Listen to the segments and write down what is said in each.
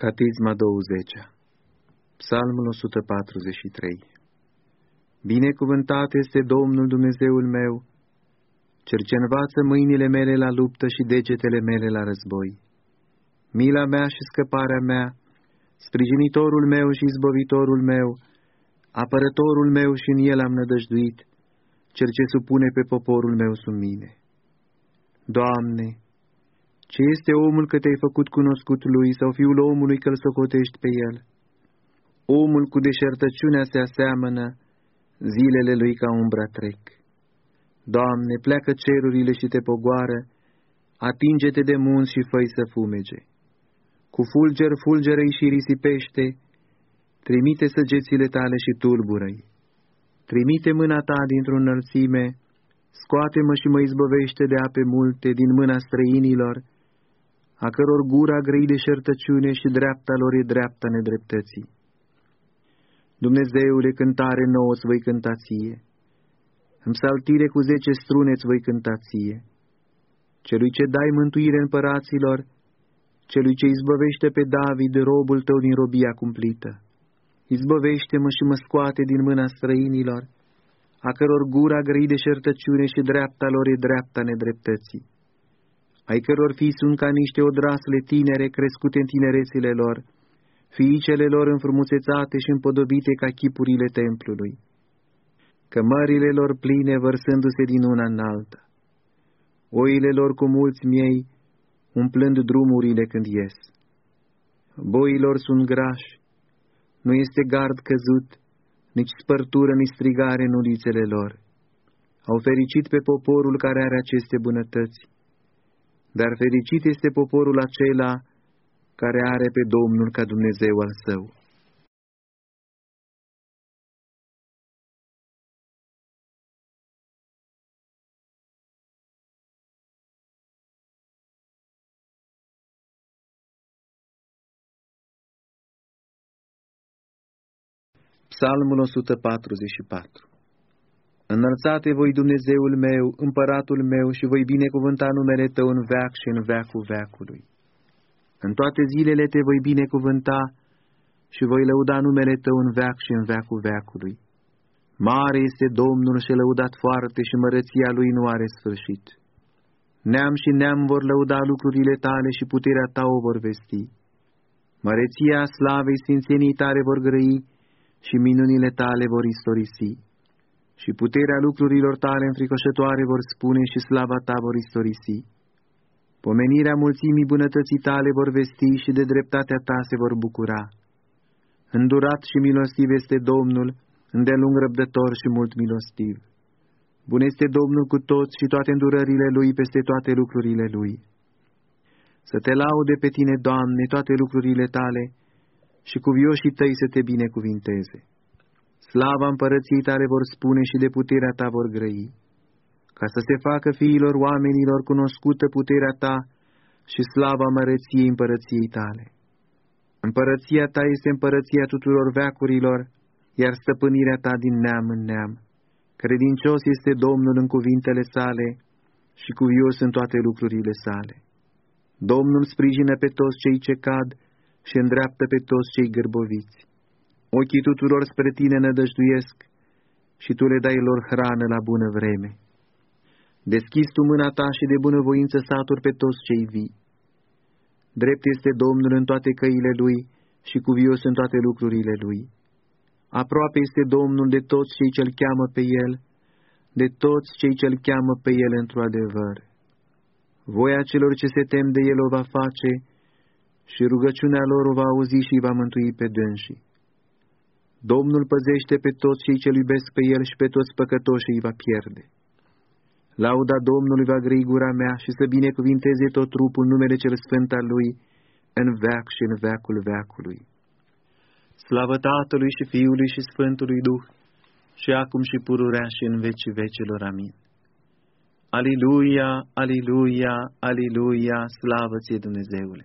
Catisma 20 Psalmul 143 Binecuvântat este Domnul Dumnezeul meu, cel ce învață mâinile mele la luptă și degetele mele la război. Mila mea și scăparea mea, sprijinitorul meu și izbăvitorul meu, apărătorul meu și în el am nădăjduit, cel ce supune pe poporul meu sub mine. Doamne, ce este omul că te-ai făcut cunoscut lui sau fiul omului că-l socotești pe el? Omul cu deșertăciunea se aseamănă, zilele lui ca umbra trec. Doamne, pleacă cerurile și te pogoară, atinge-te de munți și făi să fumege. Cu fulger fulgeră-i și risipește, trimite săgețile tale și tulbură-i. Trimite mâna ta dintr-o înălțime, scoate-mă și mă izbăvește de ape multe din mâna străinilor, a căror gura grăi de șertăciune și dreapta lor e dreapta nedreptății. Dumnezeule, cântare nouă îți voi cânta ție, în psaltire cu zece strune îți voi cânta ție, celui ce dai mântuire împăraților, celui ce izbăvește pe David, robul tău din robia cumplită. Izbăvește-mă și mă scoate din mâna străinilor, a căror gura grăi de șertăciune și dreapta lor e dreapta nedreptății ai căror fii sunt ca niște odrasle tinere crescute în tinerețile lor, fiicele lor înfrumusețate și împodobite ca chipurile templului, cămările lor pline vărsându-se din una în alta, oile lor cu mulți miei, umplând drumurile când ies. Boilor sunt grași, nu este gard căzut, nici spărtură, nici strigare în ulițele lor. Au fericit pe poporul care are aceste bunătăți, dar fericit este poporul acela care are pe Domnul ca Dumnezeu al său. Psalmul 144 Înălțate voi Dumnezeul meu, împăratul meu și voi binecuvânta numele Tău în veac și în veacul veacului. În toate zilele Te voi binecuvânta și voi lăuda numele Tău în veac și în veacul veacului. Mare este Domnul și lăudat foarte și mărăția Lui nu are sfârșit. Neam și neam vor lăuda lucrurile Tale și puterea Ta o vor vesti. Măreția slavei sfințenii Tale vor grăi și minunile Tale vor istorisi și puterea lucrurilor tale înfricoșătoare vor spune și slava ta vor istorisi. Pomenirea mulțimii bunătății tale vor vesti și de dreptatea ta se vor bucura. Îndurat și milostiv este Domnul, îndelung răbdător și mult milostiv. Bun este Domnul cu toți și toate îndurările Lui peste toate lucrurile Lui. Să te laude pe tine, Doamne, toate lucrurile tale și cu vioșii tăi să te binecuvinteze. Slava împărăției tale vor spune și de puterea ta vor grăi, ca să se facă fiilor oamenilor cunoscută puterea ta și slava măreției împărăției tale. Împărăția ta este împărăția tuturor veacurilor, iar stăpânirea ta din neam în neam. Credincios este Domnul în cuvintele sale și cuvios în toate lucrurile sale. Domnul sprijină pe toți cei ce cad și îndreaptă pe toți cei gârboviți. Ochii tuturor spre tine nădăjduiesc și tu le dai lor hrană la bună vreme. Deschizi tu mâna ta și de bunăvoință saturi pe toți cei vii. Drept este Domnul în toate căile lui și cuvios în toate lucrurile lui. Aproape este Domnul de toți cei ce-L cheamă pe El, de toți cei ce-L cheamă pe El într-o adevăr. Voia celor ce se tem de El o va face și rugăciunea lor o va auzi și îi va mântui pe dânsii. Domnul păzește pe toți cei ce iubesc pe El și pe toți păcătoșii îi va pierde. Lauda Domnului va grăi gura mea și să binecuvinteze tot trupul numele cel sfânt al Lui în veac și în veacul veacului. Slavă Tatălui și Fiului și Sfântului Duh, și acum și pururea și în vecii vecilor. Amin. Aliluia, aliluia, aliluia, slavă ție Dumnezeule!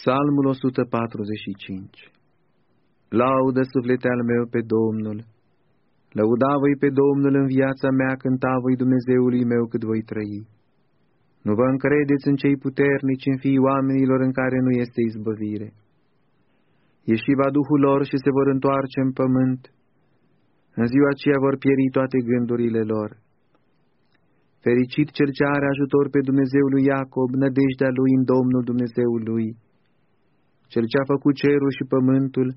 Psalmul 145 Laudă suflete al meu pe Domnul, lăuda voi pe Domnul în viața mea, cânta voi Dumnezeului meu cât voi trăi. Nu vă încredeți în cei puternici, în fii oamenilor în care nu este izbăvire. Ieși va Duhul lor și se vor întoarce în pământ. În ziua aceea vor pieri toate gândurile lor. Fericit cel ce are ajutor pe Dumnezeul lui Iacob, nădejdea lui în Domnul Dumnezeul lui. Cel ce a făcut cerul și pământul,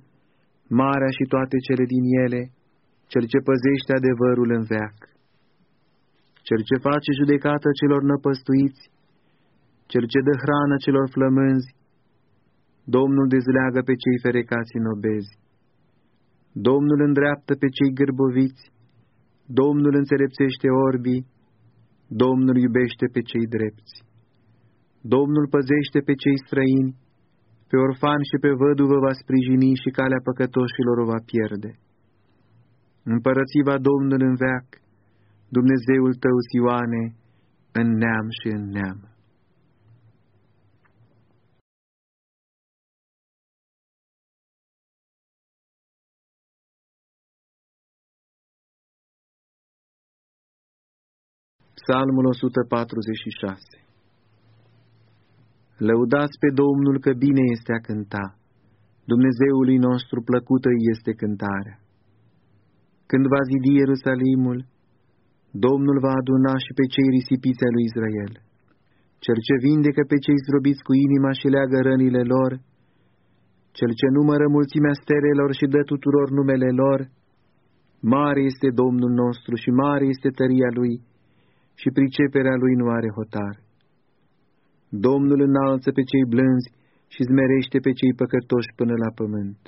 marea și toate cele din ele, cel ce păzește adevărul în veac, cel ce face judecată celor năpăstuiți, cel ce dă hrană celor flămânzi, Domnul dezleagă pe cei ferecați în obezi, Domnul îndreaptă pe cei gârboviți, Domnul înțelepțește orbii, Domnul iubește pe cei drepți, Domnul păzește pe cei străini, pe orfan și pe văduvă va sprijini și calea păcătoșilor o va pierde. Împărățiva Domnul în veac, Dumnezeul tău, Sioane, în neam și în neam. Psalmul 146 Lăudați pe Domnul că bine este a cânta, Dumnezeului nostru plăcută este cântarea. Când va zidi Ierusalimul, Domnul va aduna și pe cei risipiți lui Israel, cel ce vindecă pe cei zdrobiți cu inima și leagă rănile lor, cel ce numără mulțimea stelelor și dă tuturor numele lor, mare este Domnul nostru și mare este tăria lui și priceperea lui nu are hotar. Domnul înalță pe cei blânzi și zmerește pe cei păcătoși până la pământ.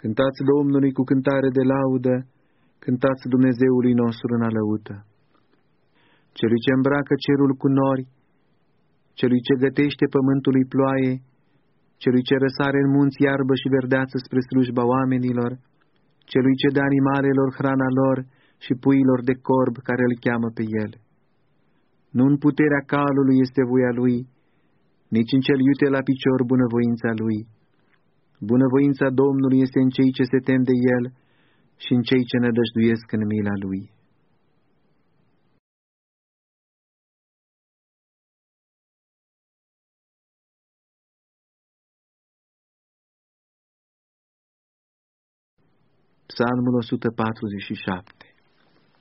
Cântați Domnului cu cântare de laudă, cântați Dumnezeului nostru în alăută. Celui ce îmbracă cerul cu nori, celui ce gătește pământului ploaie, celui ce răsare în munți iarbă și verdeață spre slujba oamenilor, celui ce dă animalelor hrana lor și puilor de corb care îl cheamă pe el. Nu în puterea calului este voia lui, nici în cel iute la picior bunăvoința lui. Bunăvoința Domnului este în cei ce se tem de el și în cei ce nădăjduiesc în mila lui. Psalmul 147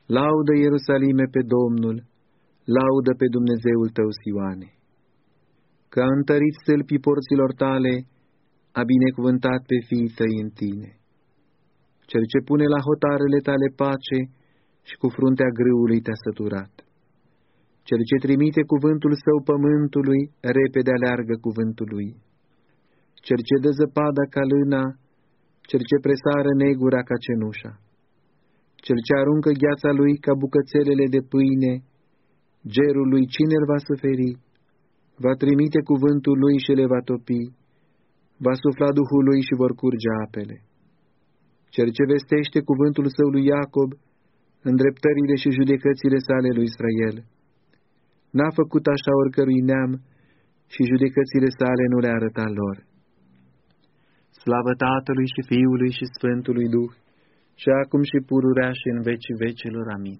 Laudă Ierusalime pe Domnul, laudă pe Dumnezeul tău, Sioane, că a întărit stâlpii porților tale, a binecuvântat pe fiii tăi în tine. Cel ce pune la hotarele tale pace și cu fruntea grâului te-a săturat. Cel ce trimite cuvântul său pământului, repede aleargă cuvântul lui. Cel ce dă zăpada ca lâna, cel ce presară negura ca cenușa. Cel ce aruncă gheața lui ca bucățelele de pâine, gerul lui cine îl va suferi? Va trimite cuvântul lui și le va topi, va sufla Duhul lui și vor curge apele. Cel ce vestește cuvântul său lui Iacob, îndreptările și judecățile sale lui Israel. N-a făcut așa oricărui neam și judecățile sale nu le arăta lor. Slavă Tatălui și Fiului și Sfântului Duh, și acum și pururea și în vecii vecilor. Amin.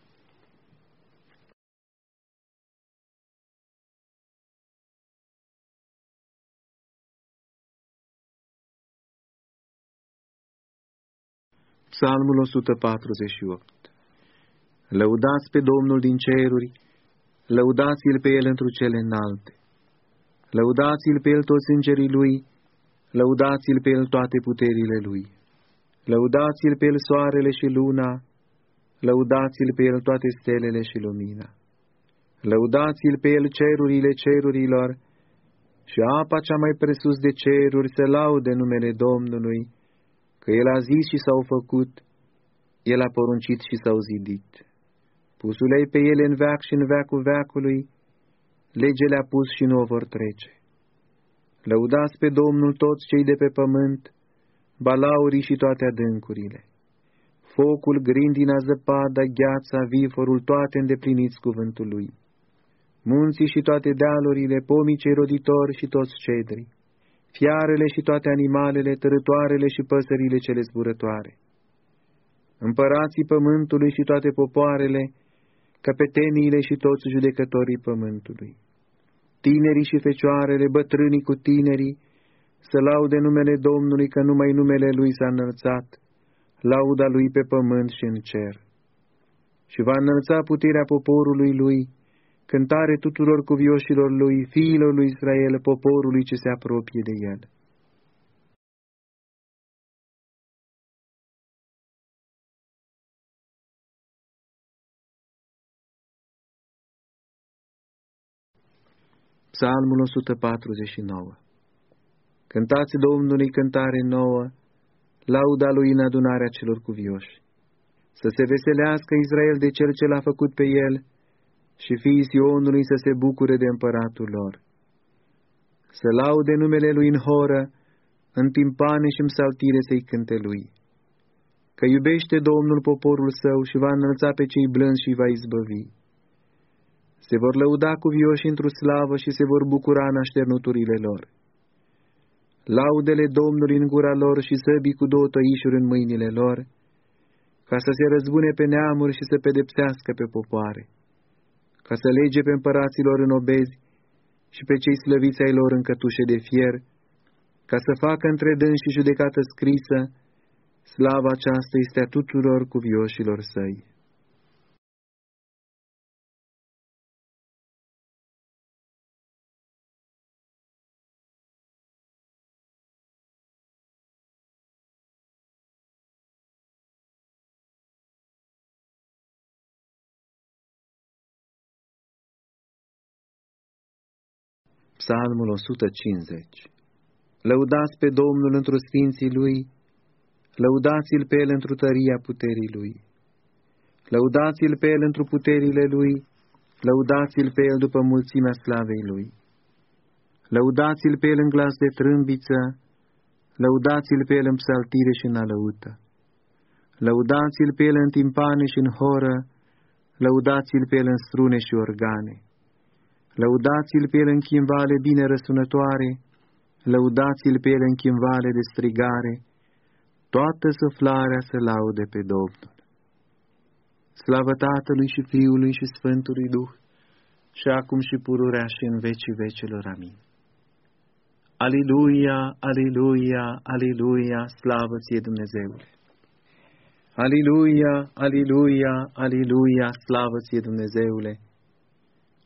Psalmul 148 Lăudați pe Domnul din ceruri, lăudați-l pe el întru cele înalte, lăudați-l pe el toți îngerii lui, lăudați-l pe el toate puterile lui, lăudați-l pe el soarele și luna, lăudați-l pe el toate stelele și lumina, lăudați-l pe el cerurile cerurilor, și apa cea mai presus de ceruri se laude numele Domnului, că El a zis și s-au făcut, El a poruncit și s-au zidit. Pusule pe ele în veac și în veacul veacului, legele a pus și nu o vor trece. Lăudați pe Domnul toți cei de pe pământ, balaurii și toate adâncurile. Focul, grindina, zăpada, gheața, viforul, toate îndepliniți cuvântul lui munții și toate dealurile, pomii cei roditori și toți cedrii, fiarele și toate animalele, tărătoarele și păsările cele zburătoare, împărații pământului și toate popoarele, capeteniile și toți judecătorii pământului, tinerii și fecioarele, bătrânii cu tinerii, să laude numele Domnului că numai numele Lui s-a înălțat, lauda Lui pe pământ și în cer. Și va înălța puterea poporului Lui, cântare tuturor cuvioșilor lui, fiilor lui Israel, poporului ce se apropie de el. Psalmul 149 Cântați Domnului cântare nouă, lauda lui în adunarea celor cuvioși. Să se veselească Israel de cel ce l-a făcut pe el, și fiii Sionului să se bucure de împăratul lor. Să laude numele lui în horă, în timpane și în saltire să-i cânte lui. Că iubește Domnul poporul său și va înălța pe cei blânzi și va izbăvi. Se vor lăuda cu vioși într-o slavă și se vor bucura în așternuturile lor. Laudele Domnului în gura lor și săbii cu două tăișuri în mâinile lor, ca să se răzbune pe neamuri și să pedepsească pe popoare ca să lege pe împăraților în obezi și pe cei slăviți ai lor în cătușe de fier, ca să facă între dâns și judecată scrisă, slava aceasta este a tuturor cuvioșilor săi. Psalmul 150 Lăudați pe Domnul într-o sfinții Lui, lăudați-L pe El într-o tăria puterii Lui. Lăudați-L pe El într-o puterile Lui, lăudați-L pe El după mulțimea slavei Lui. Lăudați-L pe El în glas de trâmbiță, lăudați-L pe El în psaltire și în alăută. Lăudați-L pe El în timpane și în horă, lăudați-L pe El în strune și organe Lăudați-l pe el în chimvale bine răsunătoare, lăudați-l pe el în chimvale de strigare, toată suflarea să laude pe Domnul. Slavă Tatălui și Fiului și Sfântului Duh, și acum și pururea și în vecii vecelor. Amin. Aliluia, aliluia, aliluia, slavă ție Dumnezeule! Aliluia, aliluia, aliluia, slavă ție Dumnezeule!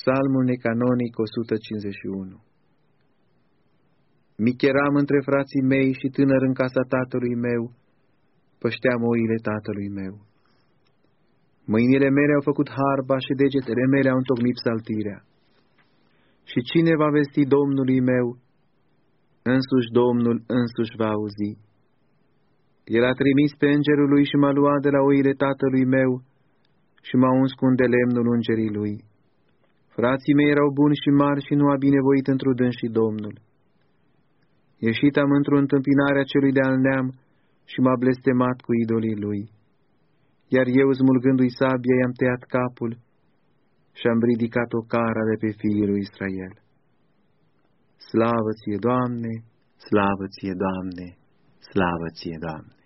Psalmul necanonic 151 Mic eram între frații mei și tânăr în casa tatălui meu, pășteam oile tatălui meu. Mâinile mele au făcut harba și degetele mele au întocmit saltirea. Și cine va vesti Domnului meu? Însuși Domnul însuși va auzi. El a trimis pe îngerul lui și m-a luat de la oile tatălui meu și m-a uns cu un de lemnul îngerii lui Frații mei erau buni și mari și nu a binevoit într-o și Domnul. Ieșit am într-o întâmpinare a celui de-al neam și m-a blestemat cu idolii lui. Iar eu, smulgându-i sabia, i-am tăiat capul și am ridicat o cara de pe fiii lui Israel. Slavă ție, Doamne, slavă ție, Doamne, slavă ție, Doamne!